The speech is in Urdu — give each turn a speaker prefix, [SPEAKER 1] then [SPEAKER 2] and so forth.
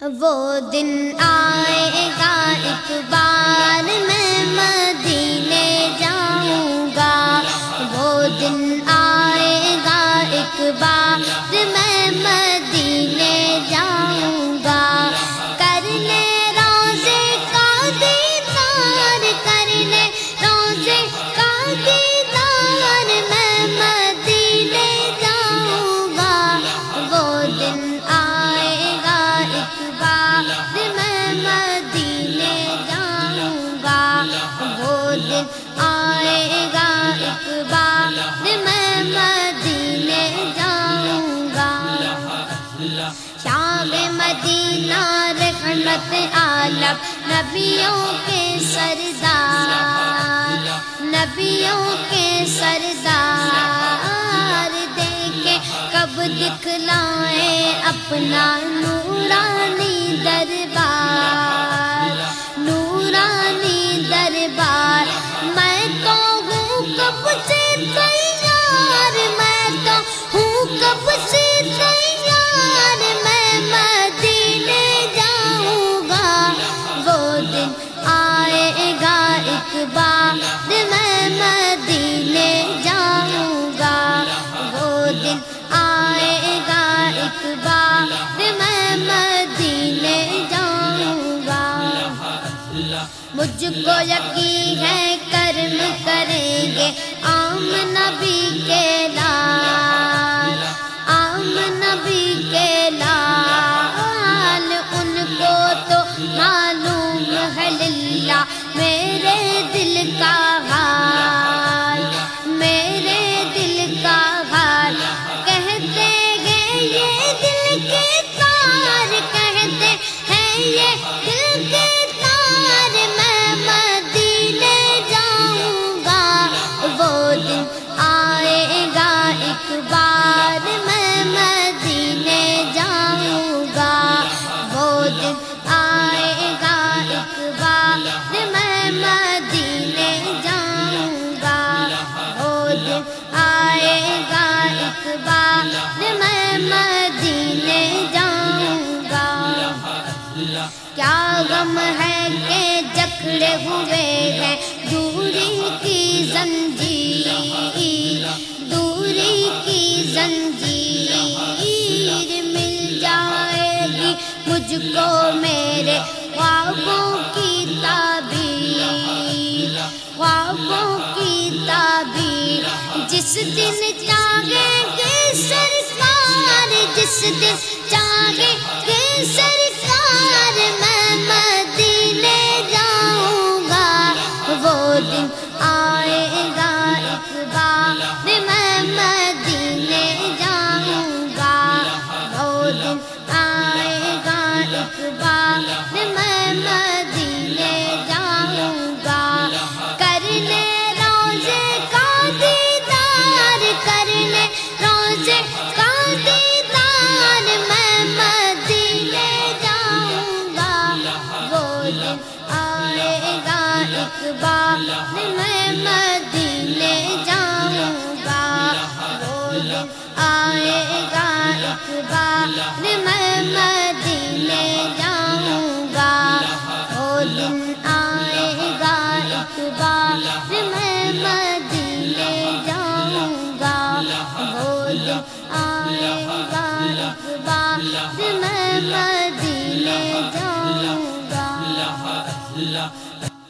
[SPEAKER 1] وہ دن آئے گا اقبال میں مدینے جاؤں گا۔ وہ دن آئے گا اقبال میں سات عالم نبیوں کے سردار نبیوں کے سردار دیکھے کب دکھلائیں اپنا نور۔ ایک بعد میں مدینے جاؤں گا وہ دن آئے گا ایک بعد میں مدینے جاؤں گا مجھ کو یقین ہے، کرم کریں گے عام نبی کے لا غم ہے کہ جکڑے ہوئے ہیں۔ دوری کی زنجیر دوری کی زنجیر مل جائے گی مجھ کو میرے خوابوں کی تعبیر۔ خوابوں کی تعبیر۔ جس دن چاہے گے سرکار، جس دن چاہے گے سرکار۔ اللہ